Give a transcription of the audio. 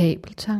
kabeltang.